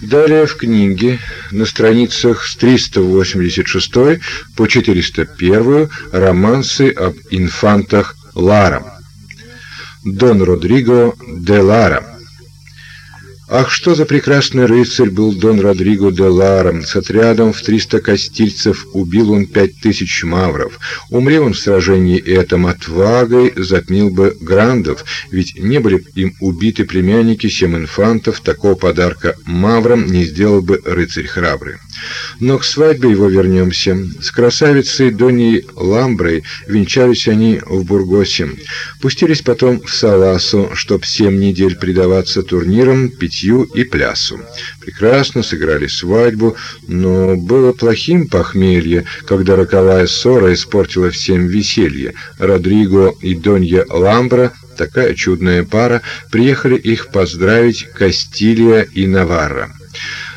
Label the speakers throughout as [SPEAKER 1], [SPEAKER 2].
[SPEAKER 1] Далее в книге на страницах с 386 по 401 романсы об инфантах Лара. Дон Родриго де Лара Ах, что за прекрасный рыцарь был Дон Родриго де Лара! С отрядом в триста костильцев убил он пять тысяч мавров. Умри он в сражении этом отвагой, затмил бы грандов, ведь не были им убиты племянники семь инфантов, такого подарка маврам не сделал бы рыцарь храбрый. Но к свадьбе его вернемся. С красавицей Доней Ламброй венчались они в Бургосе. Пустились потом в Саласу, чтоб семь недель предаваться турнирам, питью и плясу. Прекрасно сыграли свадьбу, но было плохим похмелье, когда роковая ссора испортила всем веселье. Родриго и Донья Ламбра такая чудная пара, приехали их поздравить Кастилия и Наварра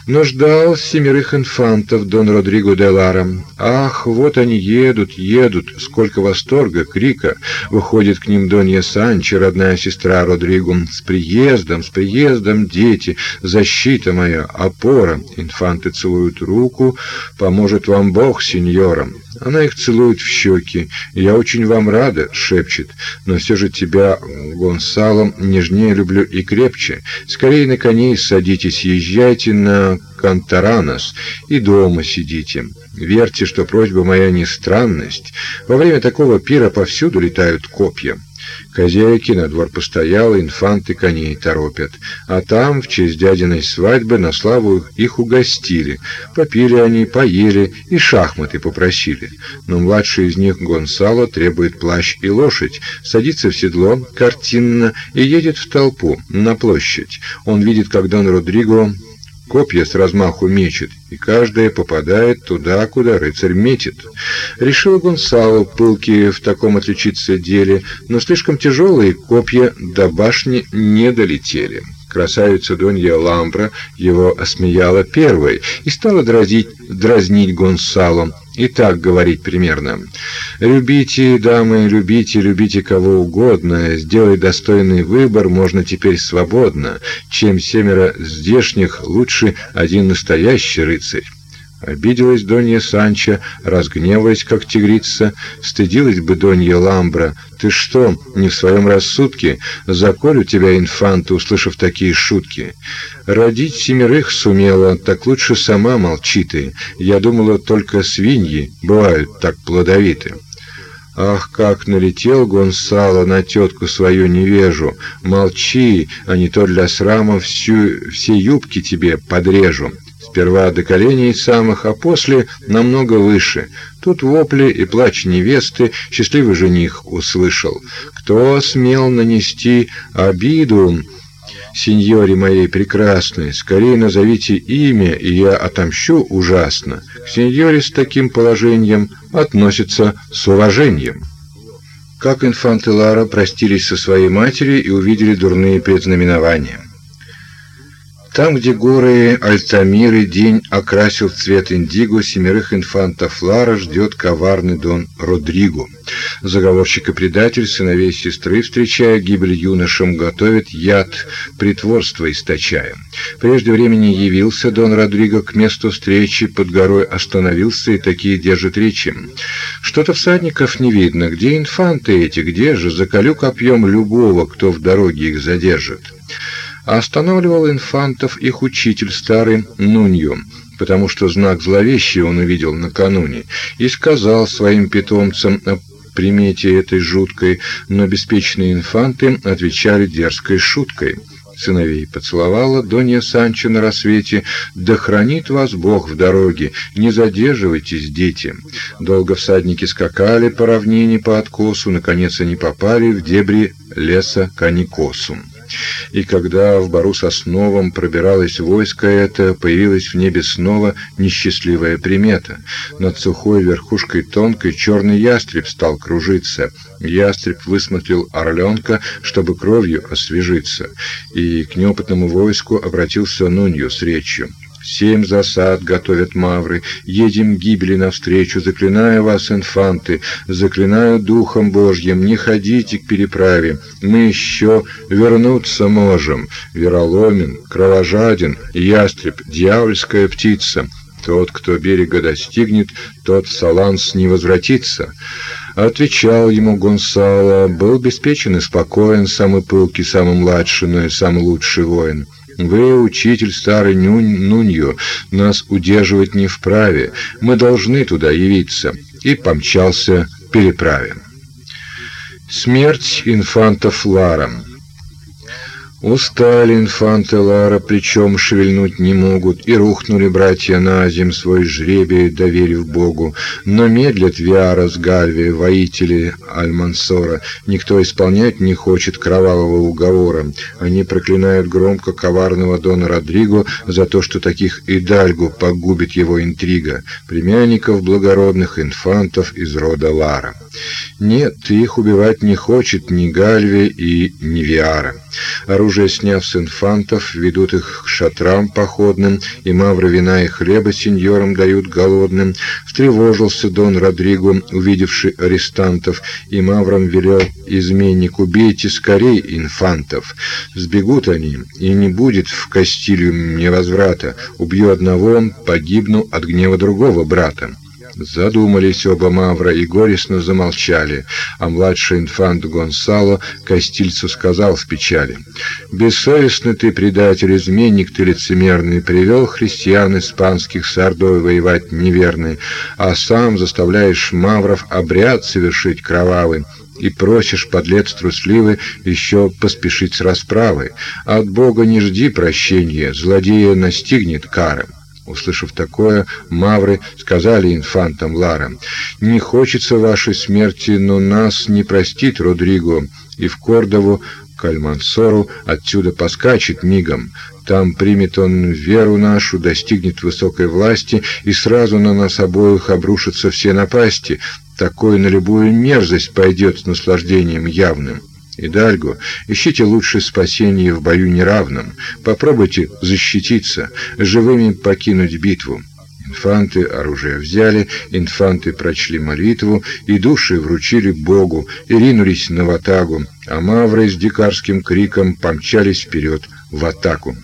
[SPEAKER 1] но ждал семерых инфантов Дон Родриго де Лара. Ах, вот они едут, едут, сколько восторга, крика. Выходит к ним Донья Санчо, родная сестра Родриго. С приездом, с приездом, дети, защита моя, опора. Инфанты целуют руку, поможет вам Бог, сеньорам. Она их целует в щеки. «Я очень вам рада», — шепчет, «но все же тебя, Гонсало, нежнее люблю и крепче. Скорее на коней садитесь, езжайте на Кантаранос и дома сидите. Верьте, что просьба моя не странность. Во время такого пира повсюду летают копья». Хозяйки на двор постоял, инфанты коней торопят. А там, в честь дядиной свадьбы, на славу их угостили. Попили они, поели и шахматы попросили. Но младший из них, Гонсало, требует плащ и лошадь, садится в седло, картинно, и едет в толпу, на площадь. Он видит, как Дон Родриго Копья с размаху мечет, и каждое попадает туда, куда рыцарь метит. Решил Гонсало пылки в таком отличиться деле, но слишком тяжелые копья до башни не долетели. Красавица Донья Ламбра его осмеяла первой и стала дразнить, дразнить Гонсало, и так говорить примерно. «Любите, дамы, любите, любите кого угодно, сделай достойный выбор, можно теперь свободно. Чем семеро здешних, лучше один настоящий рыцарь». Обиделась Донья Санчо, разгневаясь, как тигрица, стыдилась бы Донья Ламбра. «Ты что, не в своем рассудке? Заколю тебя, инфанта, услышав такие шутки. Родить семерых сумела, так лучше сама молчи ты. Я думала, только свиньи бывают так плодовиты». Ах, как налетел Гонсало на тетку свою невежу! Молчи, а не то для срама всю, все юбки тебе подрежу. Сперва до коленей самых, а после намного выше. Тут вопли и плач невесты счастливый жених услышал. Кто смел нанести обиду сеньоре моей прекрасной, скорее назовите имя, и я отомщу ужасно. К сеньоре с таким положением относятся с уважением. Как инфанты Лара простились со своей матерью и увидели дурные предзнаменования. Там, где горы Альтамиры день окрасил цвет индиго, семерых инфантов Лара ждет коварный Дон Родриго. Заговорщик и предатель, сыновей сестры, встречая гибель юношам, готовит яд, притворство источая. Прежде времени явился Дон Родриго к месту встречи, под горой остановился и такие держит речи. Что-то всадников не видно. Где инфанты эти? Где же? Заколю копьем любого, кто в дороге их задержит останавливал инфантов их учитель старый Нуньо, потому что знак зловещий он увидел накануне, и сказал своим питомцам о примете этой жуткой, но беспечные инфанты отвечали дерзкой шуткой. Сыновей поцеловала Донья Санчо на рассвете. «Да хранит вас Бог в дороге, не задерживайтесь, дети». Долго всадники скакали по равнине по откосу, наконец они попали в дебри леса Каникосум. И когда в бару сосновом пробиралось войско это, появилась в небе снова несчастливая примета. Над сухой верхушкой тонкой черный ястреб стал кружиться. Ястреб высмотрел орленка, чтобы кровью освежиться, и к неопытному войску обратился Нунью с речью. Семь засад готовят мавры, едем гибели навстречу, заклинаю вас, инфанты, заклинаю духом Божьим, не ходите к переправе, мы еще вернуться можем. Вероломен, кровожаден, ястреб, дьявольская птица. Тот, кто берега достигнет, тот Саланс не возвратится. Отвечал ему Гонсало, был беспечен и спокоен, самый пылкий, самый младший, но и самый лучший воин. Вы, учитель старый Нюнь, Нуньо, нас удерживать не вправе. Мы должны туда явиться. И помчался переправе. Смерть инфанта Флара. Устали инфанты Лара, причем шевельнуть не могут, и рухнули братья на земь свой жребий, доверив Богу. Но медлят Виара с Гальви, воители Альмансора. Никто исполнять не хочет кровавого уговора. Они проклинают громко коварного Дона Родриго за то, что таких Идальгу погубит его интрига, племянников благородных инфантов из рода Лара. Нет, их убивать не хочет ни Гальви и ни Виара. Оружие сняв с инфантов, ведут их к шатрам походным, и мавры вина и хлеба сеньорам дают голодным. Встревожился Дон Родриго, увидевший арестантов, и маврам велел изменник убейте скорей инфантов. Сбегут они, и не будет в Кастилью мне возврата. Убью одного, погибну от гнева другого брата. Задумались оба Мавра и горестно замолчали, а младший инфант Гонсало Кастильцу сказал в печали: "Бессовестный ты предатель, изменник ты лицемерный, привел христиан испанских с ордой воевать неверный, а сам заставляешь мавров обряд совершить кровавый" и просишь, подлец трусливый, еще поспешить с расправой. От Бога не жди прощения, злодея настигнет кара. Услышав такое, мавры сказали инфантам Лара: "Не хочется вашей смерти, но нас не простит Родриго, и в Кордову к Альмансору отсюда поскачет мигом. Там примет он веру нашу, достигнет высокой власти, и сразу на нас обоих обрушатся все напасти. Такой на любую мерзость пойдет с наслаждением явным". Идальго, ищите лучше спасения в бою неравном. Попробуйте защититься, живыми покинуть битву. Инфанты оружие взяли, инфанты прочли молитву и души вручили Богу и ринулись на ватагу, а мавры с дикарским криком помчались вперед в атаку.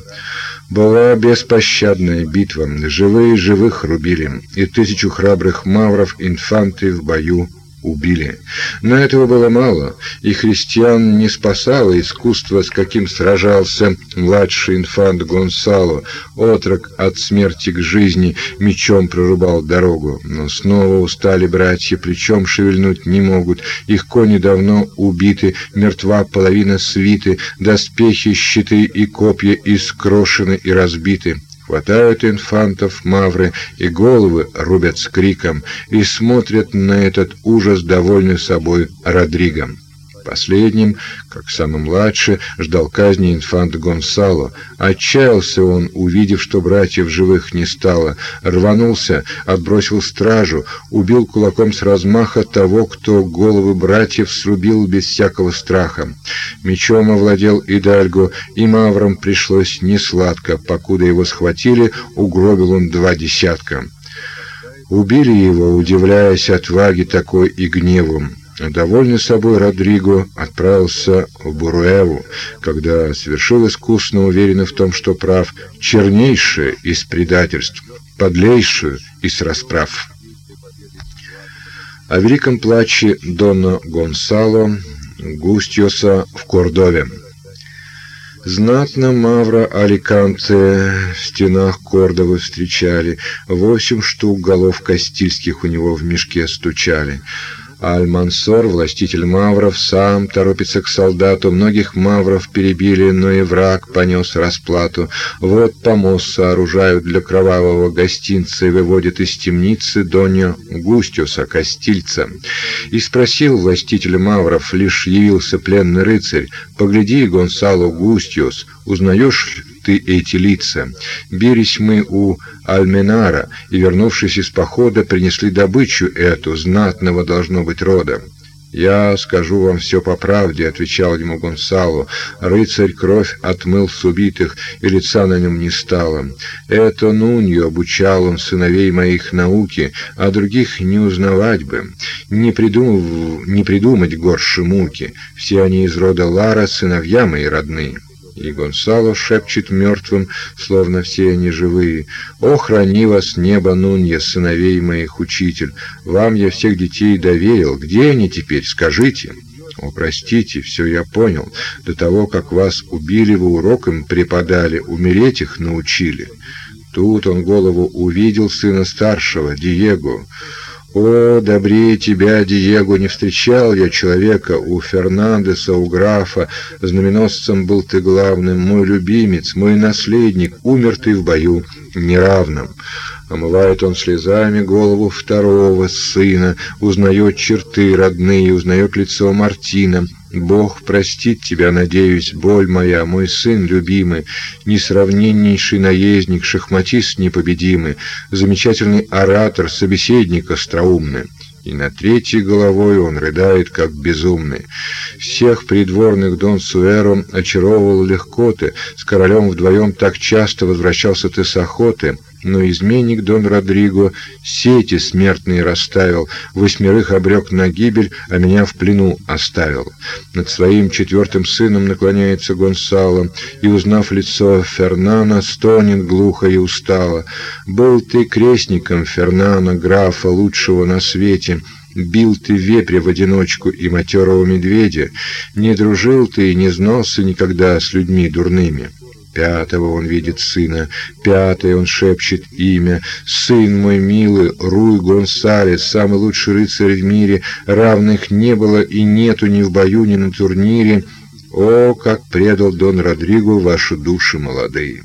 [SPEAKER 1] Была беспощадная битва, живые живых рубили, и тысячу храбрых мавров инфанты в бою убили. Но этого было мало, и христиан не спасало искусство, с каким сражался младший инфант Гонсало. Отрок от смерти к жизни мечом прорубал дорогу. Но снова устали братья, плечом шевельнуть не могут. Их кони давно убиты, мертва половина свиты, доспехи, щиты и копья искрошены и разбиты. Хватают инфантов мавры и головы рубят с криком и смотрят на этот ужас довольны собой Родригом. Последним, как самый младший, ждал казни инфант Гонсало. Отчаялся он, увидев, что братьев живых не стало, рванулся, отбросил стражу, убил кулаком с размаха того, кто головы братьев срубил без всякого страха. Мечом овладел Идальго, и маврам пришлось несладко, покуда его схватили, угробил он два десятка. Убили его, удивляясь отваге такой и гневу. Довольный собой Родриго отправился в Буруэву, когда совершил искусно уверенный в том, что прав, чернейшее из предательств, подлейшее из расправ. О великом плаче Дона Гонсало Густиоса в Кордове. Знатно Мавра Аликанте в стенах Кордовы встречали, восемь штук голов кастильских у него в мешке стучали. Аль-Мансор, властитель мавров, сам торопится к солдату. Многих мавров перебили, но и враг понес расплату. Вот помост сооружают для кровавого гостинца и выводят из темницы Доньо Густиуса, Кастильца. И спросил властитель мавров, лишь явился пленный рыцарь, «Погляди, Гонсало Густиус, узнаешь ты эти лица. Бились мы у Альменара и, вернувшись из похода, принесли добычу эту, знатного должно быть рода. «Я скажу вам все по правде», — отвечал ему Гонсало. «Рыцарь кровь отмыл с убитых, и лица на нем не стало. Это Нунью обучал он сыновей моих науки, а других не узнавать бы, не, придумав, не придумать горше муки. Все они из рода Лара, сыновья мои родные». И Гонсало шепчет мертвым, словно все они живые. «О, храни вас небо, Нунья, сыновей моих, учитель! Вам я всех детей доверил. Где они теперь, скажите?» «О, простите, все я понял. До того, как вас убили, вы урок им преподали, умереть их научили». Тут он голову увидел сына старшего, Диего. О, добрее тебя, Диего, не встречал я человека у Фернандеса, у графа. Знаменосцем был ты главным, мой любимец, мой наследник, умер ты в бою неравном. Омывает он слезами голову второго сына, узнает черты родные, узнает лицо Мартина. Бог простит тебя, надеюсь, боль моя, мой сын любимый, несравненнейший наездник, шахматист непобедимый, замечательный оратор, собеседник остроумный. И на третьей головой он рыдает, как безумный. Всех придворных Дон Суэро очаровывал легко ты, с королем вдвоем так часто возвращался ты с охоты — но изменник Дон Родриго сети смертные расставил, восьмерых обрек на гибель, а меня в плену оставил. Над своим четвертым сыном наклоняется Гонсало, и, узнав лицо Фернана, стонет глухо и устало. «Был ты крестником Фернана, графа, лучшего на свете». Бил ты вепря в одиночку и матерого медведя, не дружил ты и не знался никогда с людьми дурными. Пятого он видит сына, пятое он шепчет имя. Сын мой милый, Руй Гонсалес, самый лучший рыцарь в мире, равных не было и нету ни в бою, ни на турнире. О, как предал Дон Родриго ваши души молодые!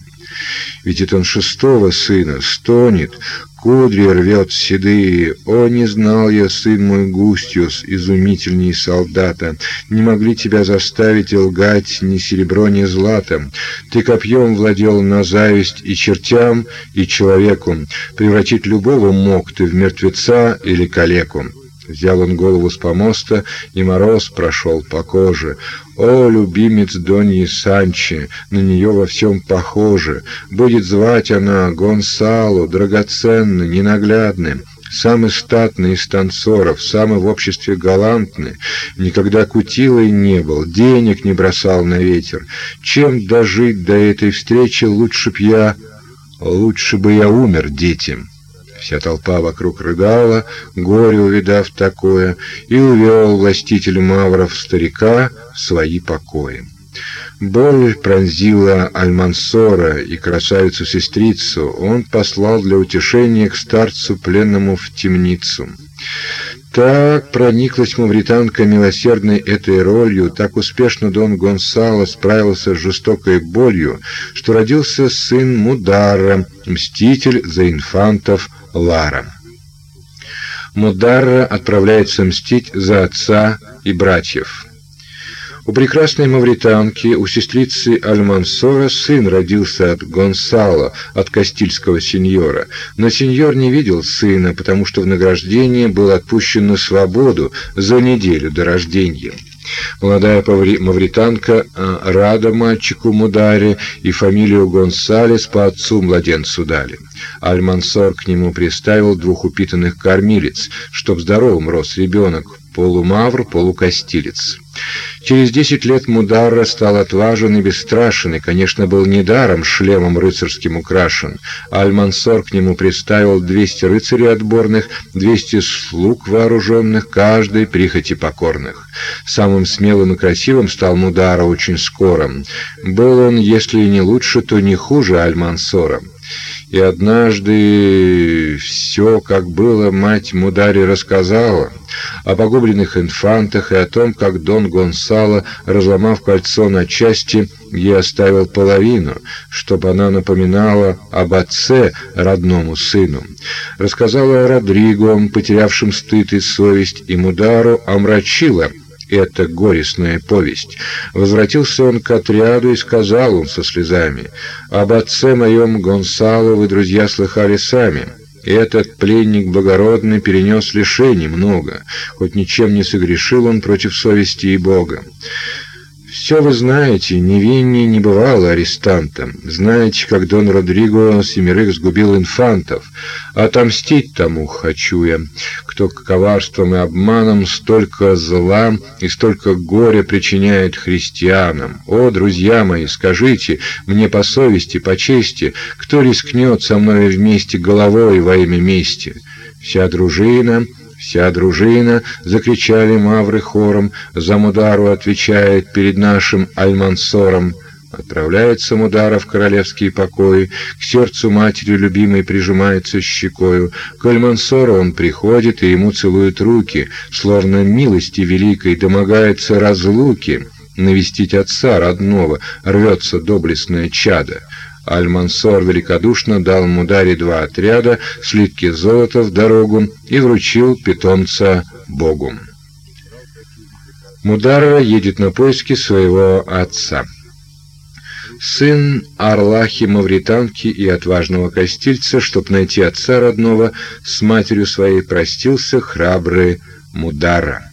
[SPEAKER 1] Видит он шестого сына, стонет, кудри рвет седые. О, не знал я, сын мой Густиус, изумительней солдата, не могли тебя заставить лгать ни серебро, ни злато. Ты копьем владел на зависть и чертям, и человеку. Превратить любого мог ты в мертвеца или калеку. Взял он голову с помоста, и мороз прошел по коже. О, любимец Доньи Санчи, на нее во всем похоже. Будет звать она Гонсало, драгоценный, ненаглядный. Самый статный из танцоров, самый в обществе галантный, никогда кутилой не был, денег не бросал на ветер. Чем дожить до этой встречи, лучше б я, лучше бы я умер, детям. Вся толпа вокруг рыдала, горе увидав такое, и увел властитель мавров старика в свои покои. Боль пронзила Альмансора и красавицу-сестрицу. Он послал для утешения к старцу пленному в темницу. Так прониклась мавританка милосердной этой ролью, так успешно Дон Гонсало справился с жестокой болью, что родился сын Мудара, мститель за инфантов Лара. Мударра отправляется мстить за отца и братьев. У прекрасной мавританки, у сестрицы Альмансора сын родился от Гонсало, от кастильского сеньора. Но сеньор не видел сына, потому что в награждение был отпущен на свободу за неделю до рождения. Молодая мавританка э, рада мальчику Мударе и фамилию Гонсалес по отцу младенцу дали. Аль-Мансор к нему приставил двух упитанных кормилец, чтоб здоровым рос ребенок, полумавр, полукостилец. Через десять лет Мударра стал отважен и бесстрашен, и, конечно, был недаром шлемом рыцарским украшен. Аль-Мансор к нему приставил двести рыцарей отборных, двести слуг вооруженных, каждой прихоти покорных. Самым смелым и красивым стал Мудара очень скоро. Был он, если и не лучше, то не хуже Аль-Мансора. И однажды все, как было, мать Мудари рассказала о погубленных инфантах и о том, как Дон Гонсало, разломав кольцо на части, ей оставил половину, чтобы она напоминала об отце, родному сыну. Рассказала о Родриго, потерявшем стыд и совесть, и Мудару омрачила – эта горестная повесть. Возвратился он к отряду и сказал он со слезами, «Об отце моем Гонсало вы, друзья, слыхали сами. этот пленник благородный перенес лишений много, хоть ничем не согрешил он против совести и Бога. Все вы знаете, невиннее не бывало арестантом. Знаете, как Дон Родриго семерых сгубил инфантов. Отомстить тому хочу я, кто коварством и обманом столько зла и столько горя причиняет христианам. О, друзья мои, скажите мне по совести, по чести, кто рискнет со мной вместе головой во имя мести? Вся дружина Вся дружина, закричали мавры хором, за Мудару отвечает перед нашим Альмансором. Отправляется Мудара в королевские покои, к сердцу матери любимой прижимается щекою. К Альмансору он приходит и ему целуют руки, словно милости великой домогается разлуки. Навестить отца родного рвется доблестное чадо. Аль-Мансор великодушно дал Мударе два отряда, слитки золота в дорогу и вручил питомца Богу. Мудара едет на поиски своего отца. Сын Арлахи Мавританки и отважного костильца, чтоб найти отца родного, с матерью своей простился храбрый Мудара.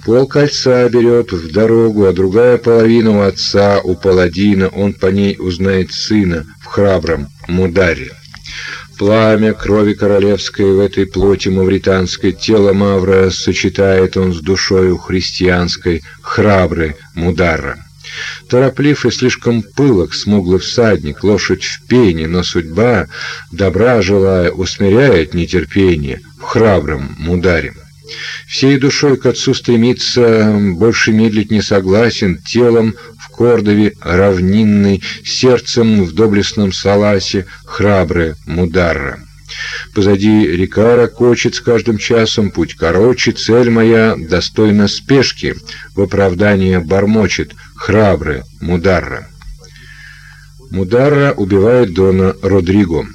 [SPEAKER 1] Пол кольца берет в дорогу, а другая половина у отца, у паладина, он по ней узнает сына в храбром Мударе. Пламя крови королевской в этой плоти мавританской тело Мавра сочетает он с душою христианской, храбрый Мудара. Тороплив и слишком пылок смуглый всадник, лошадь в пене, но судьба, добра желая, усмиряет нетерпение в храбром Мударе. Всей душой к отцу стремится, больше медлить не согласен, телом в Кордове равнинный, сердцем в доблестном Саласе, храбрый Мударра. Позади река ракочет с каждым часом, путь короче, цель моя достойна спешки, в оправдание бормочет, храбрый Мударра. Мударра убивает Дона Родриго.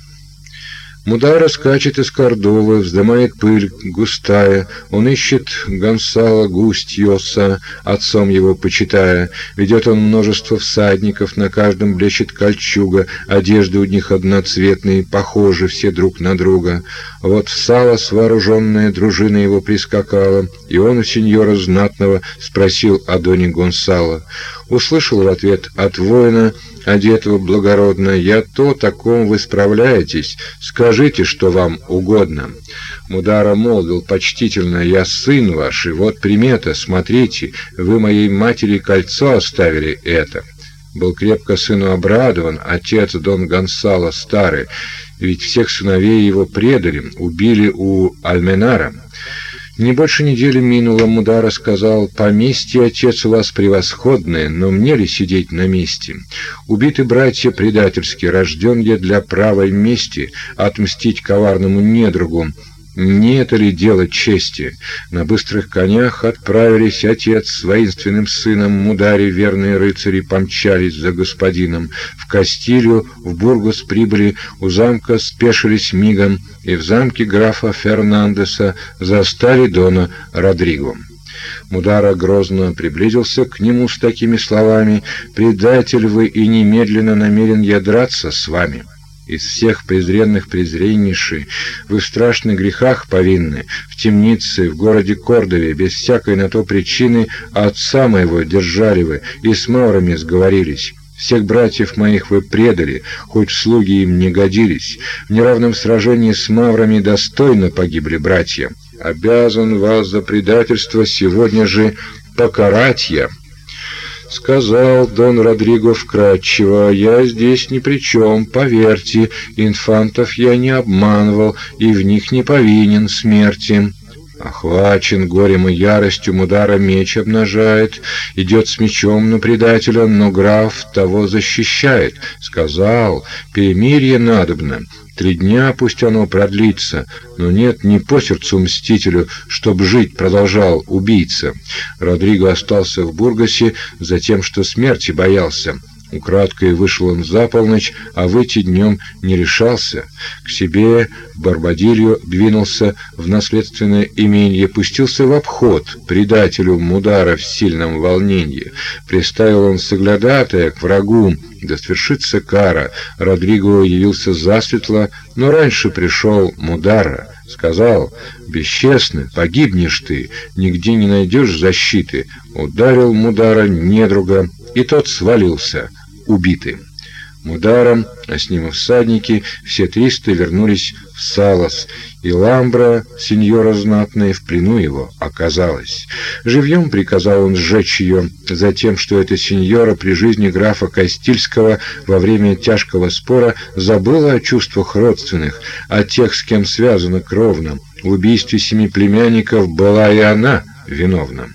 [SPEAKER 1] Мудара скачет из Кордовы, вздымает пыль густая. Он ищет Гонсала Густьоса, отцом его почитая. Ведет он множество всадников, на каждом блещет кольчуга, одежды у них одноцветные, похожи все друг на друга. Вот в Салас вооруженная дружина его прискакала, и он у сеньора знатного спросил о Доне Гонсала. Услышал в ответ от воина одетого благородно, «Я то, таком вы справляетесь, скажите, что вам угодно». Мудара молвил почтительно, «Я сын ваш, и вот примета, смотрите, вы моей матери кольцо оставили это». Был крепко сыну обрадован отец Дон Гонсало старый, ведь всех сыновей его предали, убили у Альменара. Не больше недели минуло, Мудара сказал, «Поместье, отец, у вас превосходное, но мне ли сидеть на месте? Убиты братья предательски, рожден я для правой мести, отмстить коварному недругу, не это ли дело чести? На быстрых конях отправились отец с воинственным сыном Мудари, верные рыцари помчались за господином. В Кастилью, в Бургос прибыли, у замка спешились мигом, и в замке графа Фернандеса застали Дона Родриго. Мудара грозно приблизился к нему с такими словами «Предатель вы и немедленно намерен я драться с вами» из всех презренных презреннейший, вы в страшных грехах повинны, в темнице, в городе Кордове, без всякой на то причины отца моего держали вы и с маврами сговорились». Всех братьев моих вы предали, хоть слуги им не годились. В неравном сражении с маврами достойно погибли братья. Обязан вас за предательство сегодня же покарать я». Сказал Дон Родриго вкратчиво, «Я здесь ни при чем, поверьте, инфантов я не обманывал и в них не повинен смерти». Охвачен горем и яростью, Мудара меч обнажает, идет с мечом на предателя, но граф того защищает. Сказал, перемирие надобно, Три дня пусть оно продлится, но нет ни по сердцу мстителю, чтоб жить продолжал убийца. Родриго остался в Бургасе за тем, что смерти боялся. Украдкой вышел он за полночь, а выйти днем не решался. К себе в Барбадилью двинулся в наследственное имение, пустился в обход предателю Мудара в сильном волнении. Приставил он соглядатая к врагу, да свершится кара. Родриго явился засветло, но раньше пришел Мудара. Сказал, бесчестный, погибнешь ты, нигде не найдешь защиты. Ударил Мудара недруга, и тот свалился, убитый. Мударом, а с ним и всадники, все триста вернулись в Салас, и Ламбра, сеньора знатная, в плену его оказалась. Живьем приказал он сжечь ее, за тем, что эта сеньора при жизни графа Кастильского во время тяжкого спора забыла о чувствах родственных, о тех, с кем связана кровно. В убийстве семи племянников была и она виновна.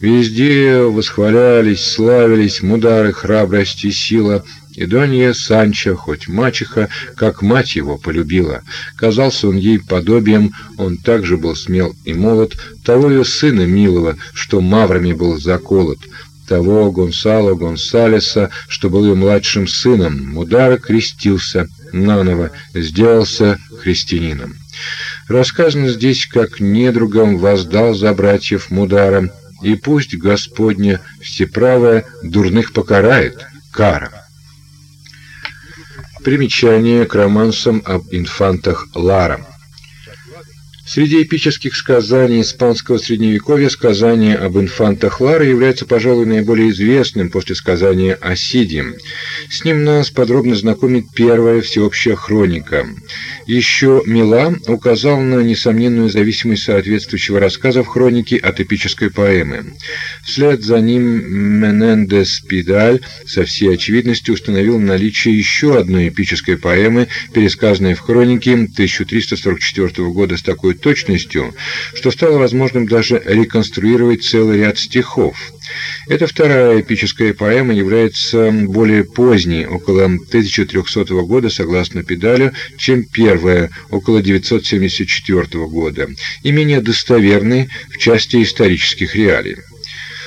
[SPEAKER 1] Везде восхвалялись, славились мудары, храбрость и сила, и Донья Санчо, хоть мачеха, как мать его полюбила. Казался он ей подобием, он также был смел и молод, того ее сына милого, что маврами был заколот, того Гонсало Гонсалеса, что был ее младшим сыном, Мудара крестился наново, сделался христианином. Рассказано здесь, как недругам воздал за братьев Мудара, и пусть Господня всеправая дурных покарает, кара. Примечание к романсам об инфантах Лара. Среди эпических сказаний испанского средневековья сказание об инфантах Лары является, пожалуй, наиболее известным после сказания о Сиде. С ним нас подробно знакомит первая всеобщая хроника. Еще Мила указал на несомненную зависимость соответствующего рассказа в хронике от эпической поэмы. Вслед за ним Менендес Пидаль со всей очевидностью установил наличие еще одной эпической поэмы, пересказанной в хронике 1344 года с такой точностью, что стало возможным даже реконструировать целый ряд стихов. Эта вторая эпическая поэма является более поздней, около 1300 года, согласно Педалю, чем первая, около 974 года, и менее достоверной в части исторических реалий.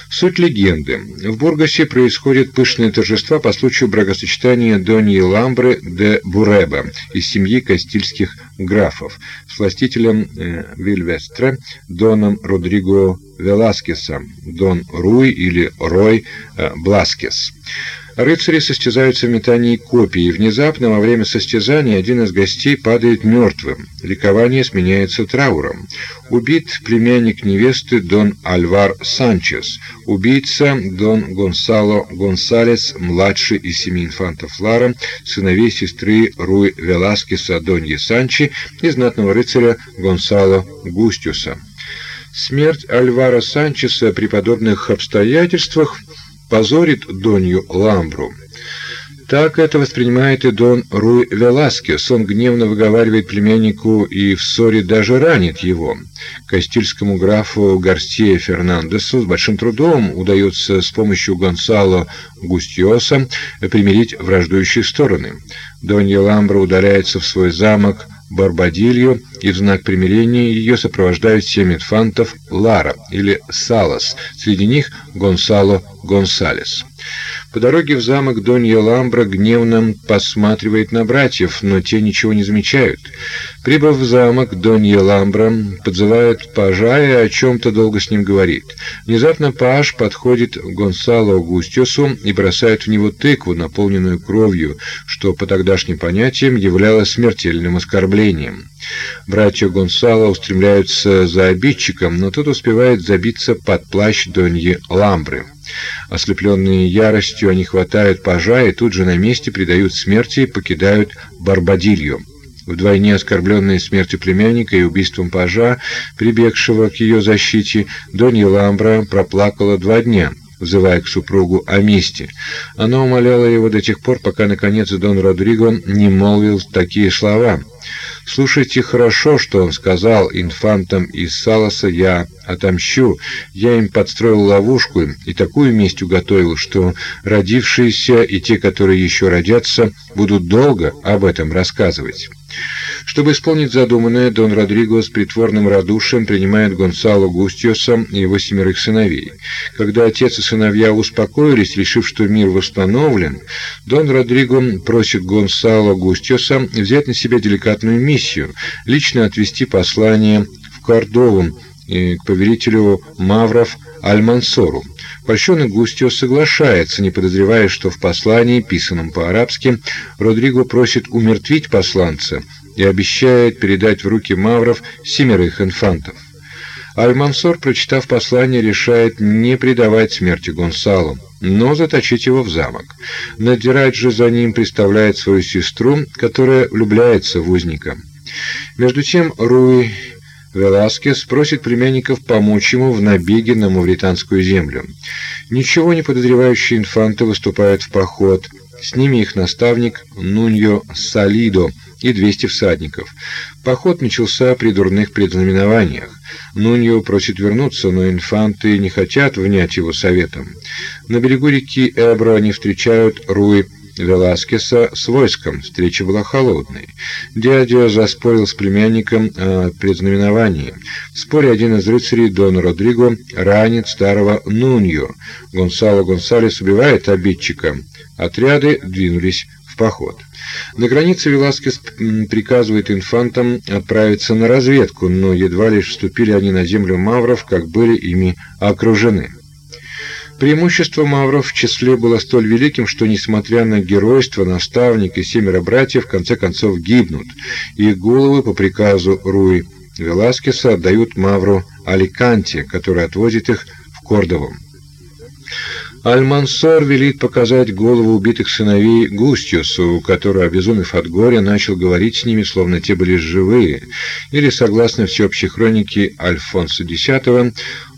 [SPEAKER 1] Суть легенды. В Бургасе происходят пышные торжества по случаю бракосочетания Доньи Ламбры де Буреба из семьи кастильских графов с властителем э, Вильвестре Доном Родриго Веласкесом, Дон Руй или Рой э, Бласкес. Рыцари состязаются в метании копий, и внезапно во время состязания один из гостей падает мертвым. Ликование сменяется трауром. Убит племянник невесты Дон Альвар Санчес. Убийца Дон Гонсало Гонсалес, младший из семи инфантов Лара, сыновей сестры Руй Веласкеса Доньи Санчи и знатного рыцаря Гонсало Густюса. Смерть Альвара Санчеса при подобных обстоятельствах позорит Донью Ламбру. Так это воспринимает и Дон Руй Веласкес. Он гневно выговаривает племяннику и в ссоре даже ранит его. Кастильскому графу Гарсия Фернандесу с большим трудом удается с помощью Гонсало Густиоса примирить враждующие стороны. Донья Ламбра удаляется в свой замок Барбадилью, и в знак примирения ее сопровождают семь инфантов Лара или Салас, среди них Гонсало Гонсалес. По дороге в замок Донья Ламбра гневно посматривает на братьев, но те ничего не замечают. Прибыв в замок, Донья Ламбра подзывает пажа и о чем-то долго с ним говорит. Внезапно паж подходит к Гонсало Аугустиусу и бросает в него тыкву, наполненную кровью, что по тогдашним понятиям являлось смертельным оскорблением. Братья Гонсало устремляются за обидчиком, но тот успевает забиться под плащ Доньи Ламбры. Ослепленные яростью, они хватают пажа и тут же на месте предают смерти и покидают Барбадилью. Вдвойне оскорбленная смертью племянника и убийством пажа, прибегшего к ее защите, Донья Ламбра проплакала два дня — взывая к супругу о мести. Она умоляла его до тех пор, пока наконец Дон Родриго не молвил такие слова: "Слушайте хорошо, что он сказал инфантам из Саласа: я отомщу. Я им подстроил ловушку и такую месть уготовил, что родившиеся и те, которые еще родятся, будут долго об этом рассказывать". Чтобы исполнить задуманное, Дон Родриго с притворным радушием принимает Гонсало Густиоса и его семерых сыновей. Когда отец и сыновья успокоились, решив, что мир восстановлен, Дон Родриго просит Гонсало Густиоса взять на себя деликатную миссию, лично отвести послание в Кордову к повелителю Мавров Аль-Мансору. Польщенный Густио соглашается, не подозревая, что в послании, писанном по-арабски, Родриго просит умертвить посланца и обещает передать в руки мавров семерых инфантов. Аль-Мансор, прочитав послание, решает не предавать смерти Гонсалу, но заточить его в замок. Надирать же за ним представляет свою сестру, которая влюбляется в узника. Между тем Руи Веласкес просит племянников помочь ему в набеге на мавританскую землю. Ничего не подозревающие инфанты выступают в поход. С ними их наставник Нуньо Салидо и 200 всадников. Поход начался при дурных предзнаменованиях. Нуньо просит вернуться, но инфанты не хотят внять его советом. На берегу реки Эбро они встречают Руи Веласкеса с войском. Встреча была холодной. Дядя заспорил с племянником о предзнаменовании. В споре один из рыцарей, Дон Родриго, ранит старого Нуньо. Гонсало Гонсалес убивает обидчика. Отряды двинулись в поход. На границе Веласкес приказывает инфантам отправиться на разведку, но едва лишь вступили они на землю мавров, как были ими окружены. Преимущество мавров в числе было столь великим, что, несмотря на геройство, наставник и семеро братьев в конце концов гибнут. Их головы по приказу Руи Веласкеса отдают мавру Аликанте, который отвозит их в Кордову. Аль-Мансор велит показать голову убитых сыновей Густиусу, который, обезумев от горя, начал говорить с ними, словно те были живые, или, согласно всеобщей хронике Альфонса X,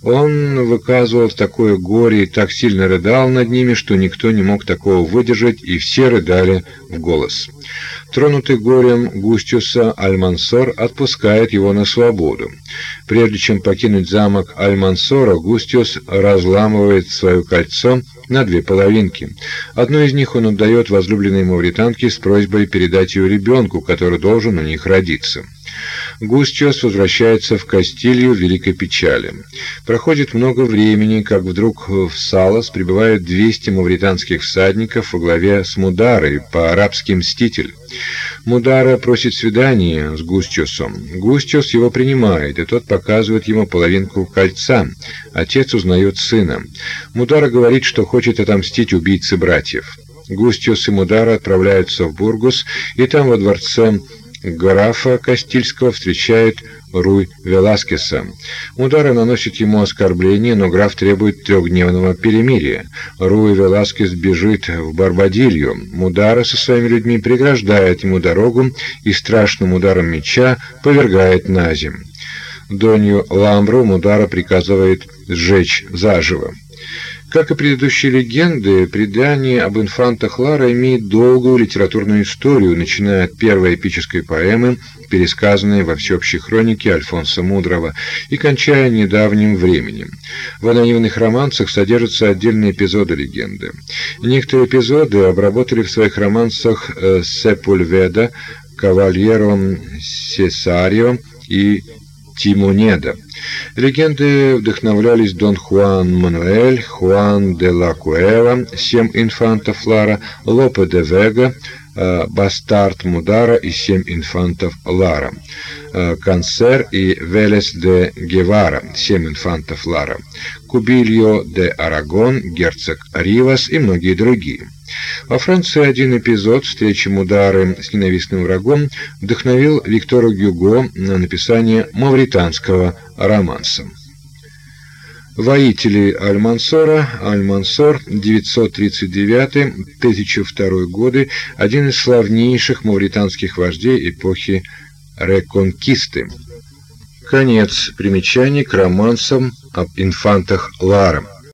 [SPEAKER 1] он выказывал такое горе и так сильно рыдал над ними, что никто не мог такого выдержать, и все рыдали в голос. Тронутый горем Густиуса Аль-Мансор отпускает его на свободу. Прежде чем покинуть замок Аль-Мансора, Густиус разламывает свое кольцо на две половинки. Одну из них он отдает возлюбленной мавританке с просьбой передать ее ребенку, который должен у них родиться. Густиос возвращается в Кастилью в великой печали. Проходит много времени, как вдруг в Салас прибывают 200 мавританских всадников во главе с Мударой, по-арабски «мститель». Мудара просит свидания с Густиосом. Густиос его принимает, и тот показывает ему половинку кольца. Отец узнает сына. Мудара говорит, что хочет отомстить убийце братьев. Густиос и Мудара отправляются в Бургус, и там во дворце графа Кастильского встречает Руй Веласкеса. Удары наносит ему оскорбление, но граф требует трехдневного перемирия. Руй Веласкес бежит в Барбадилью. Мудара со своими людьми преграждает ему дорогу и страшным ударом меча повергает на землю. Донью Ламбру Мудара приказывает сжечь заживо. Как и предыдущие легенды, предание об инфантах Лара имеет долгую литературную историю, начиная от первой эпической поэмы, пересказанной во всеобщей хронике Альфонса Мудрого, и кончая недавним временем. В анонимных романсах содержатся отдельные эпизоды легенды. Некоторые эпизоды обработали в своих романсах э, Сепульведа, Кавальеро Сесарио и Тимонеда. Легенды вдохновлялись Дон Хуан Мануэль, Хуан де ла Куэва, Семь инфантов Лара, Лопе де Вега, э, Бастард Мудара и Семь инфантов Лара, э, Кансер и Велес де Гевара, Семь инфантов Лара, Кубильо де Арагон, герцог Ривас и многие другие. Во Франции один эпизод встречи Мудары с ненавистным врагом вдохновил Виктора Гюго на написание мавританского романса. Воители Аль-Мансора, Аль-Мансор, 939-1002 годы, один из славнейших мавританских вождей эпохи Реконкисты. Конец примечаний к романсам об инфантах Ларом.